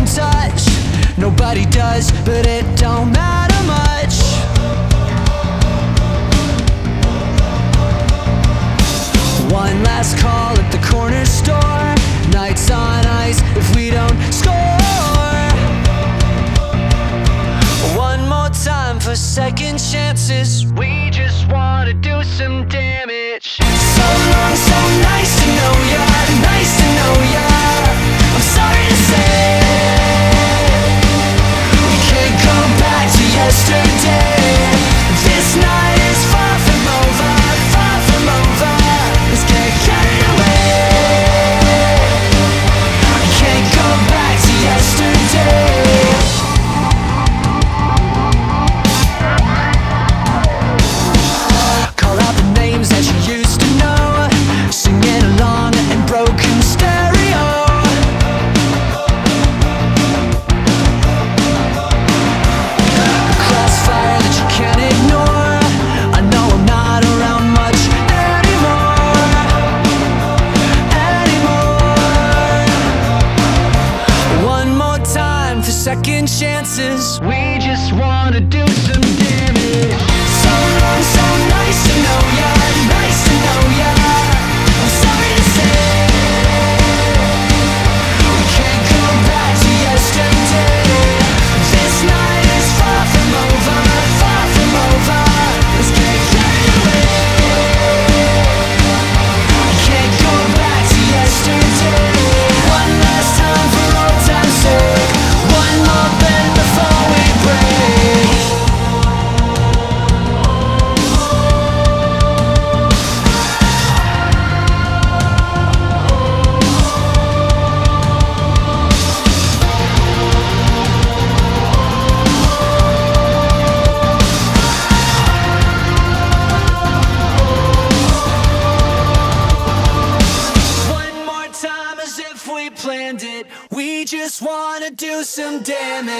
in touch. Nobody does, but it don't matter much. One last call at the corner store. Nights on ice if we don't score. One more time for second chances. We second chances. We just wanna do some damage. So long, so nice to know ya. as if we planned it. We just wanna do some damage.